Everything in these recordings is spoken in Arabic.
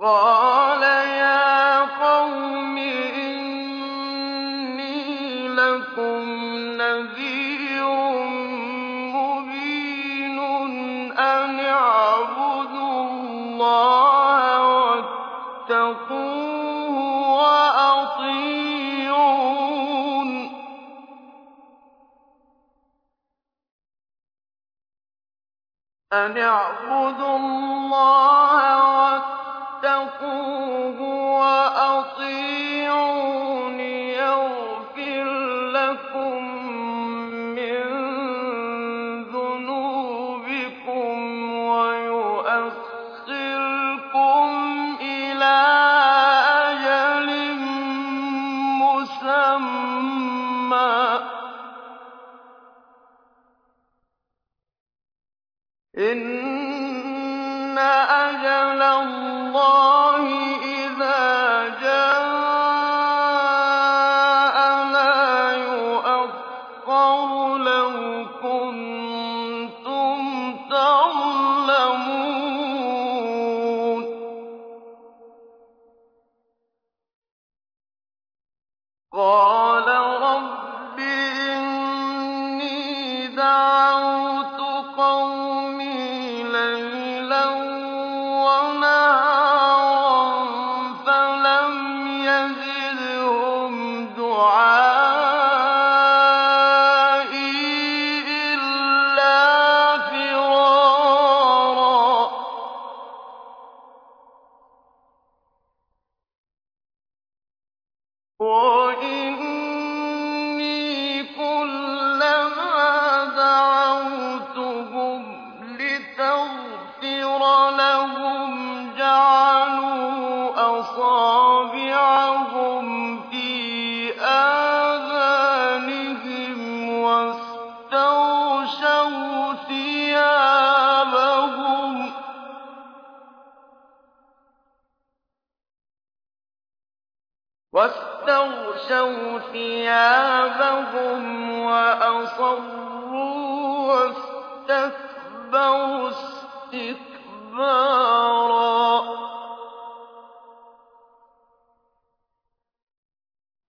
قَالَ يَا قَوْمِ إِنِّي لَكُمْ نَذِيرٌ مُّبِينٌ أَنِ اعْبُدُوا اللَّهَ وَاتَّقُوهُ وَأَطِيعُونِ واتقوه ثِيَابَهُمْ وَأَصَرُّوا وَاسْتَكْبَرُوا اسْتِكْبَارًا.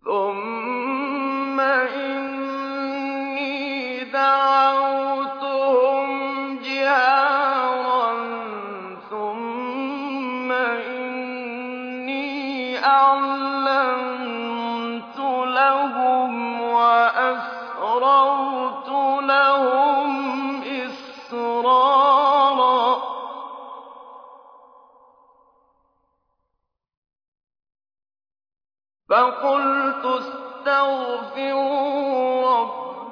ثُمَّ إِنِّي دَعَوْتُهُمْ جِهَارًا. ثُمَّ إِنِّي أَعْلَنتُ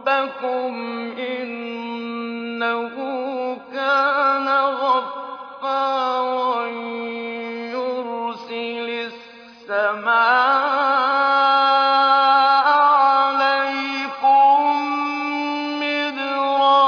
رَبَّكُمْ إِنَّهُ كَانَ غَفَّارًا يُرْسِلِ السَّمَاءَ عَلَيْكُم مِّدْرَارًا.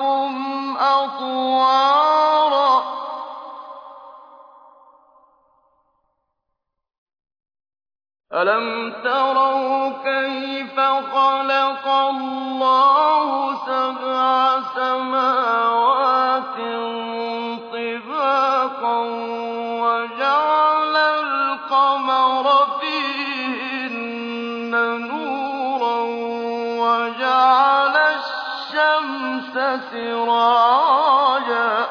خَلَقَكُمْ أَطْوَارًا. أَلَمْ تَرَوْا كَيْفَ سَبْعَ سَمَاوَاتٍ سِرَاجًا ۖ.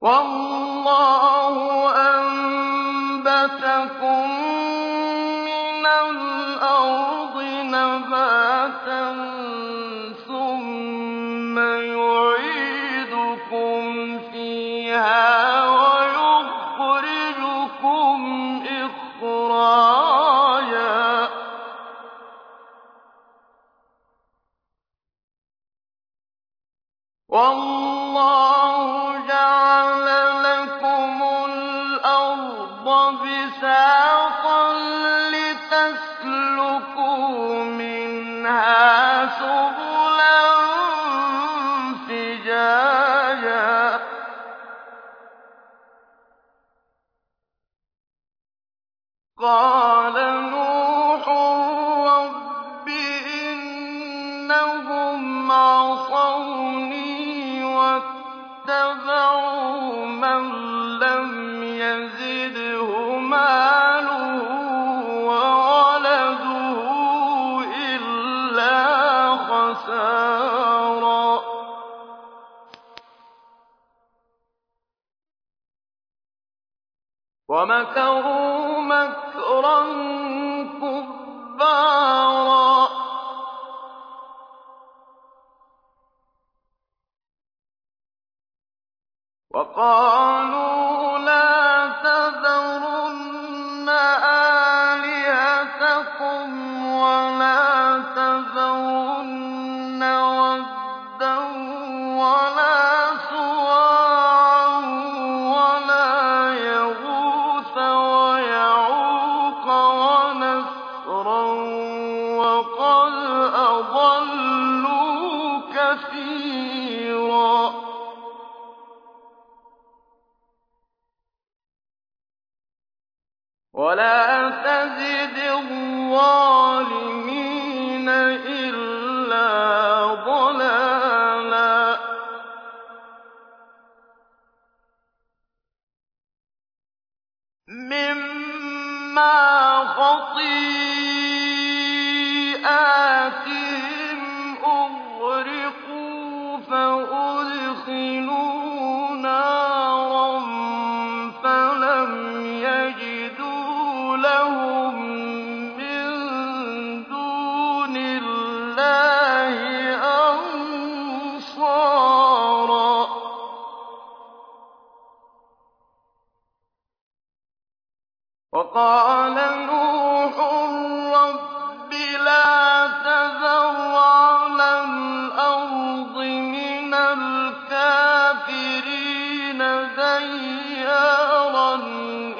وَاللَّهُ أَنبَتَكُم بِسَاطًا لِّتَسْلُكُوا مِنْهَا سُبُلًا وَقَالُوا وَلَا تَزِدِ الظَّالِمِينَ وَقَالَ نُوحٌ رَّبِّ لَا تَذَرْ الْأَرْضِ مِنَ الْكَافِرِينَ دَيَّارًا ۖ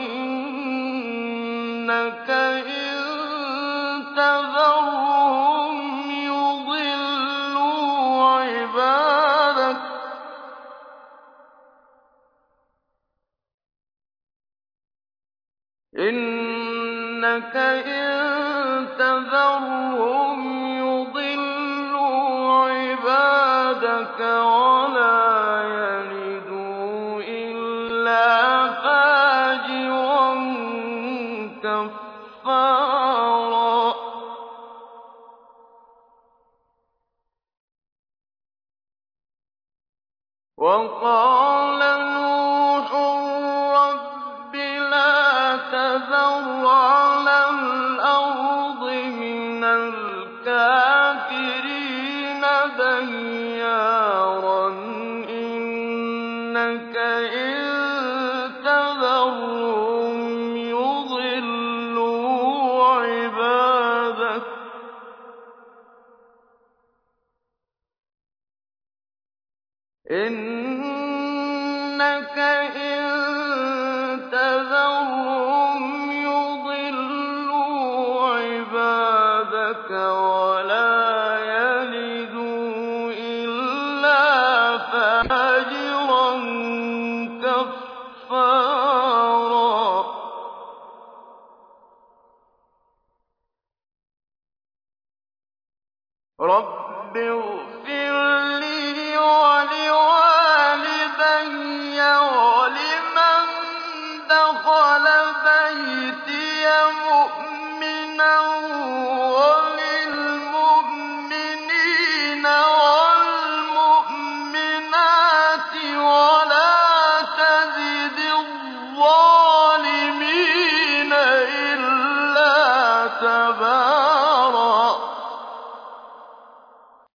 إِنَّكَ إِن تَذَرْهُمْ يُضِلُّوا عِبَادَكَ وَلَا يَلِدُوا إِلَّا كَفَّارًا وَقَالَ نُوحٌ رَّبِّ لَا تَذَرْ يُضِلُّوا عِبَادَكَ وَلَا يَلِدُوا إِلَّا فَاجِرًا كَفَّارًا رَّبِّ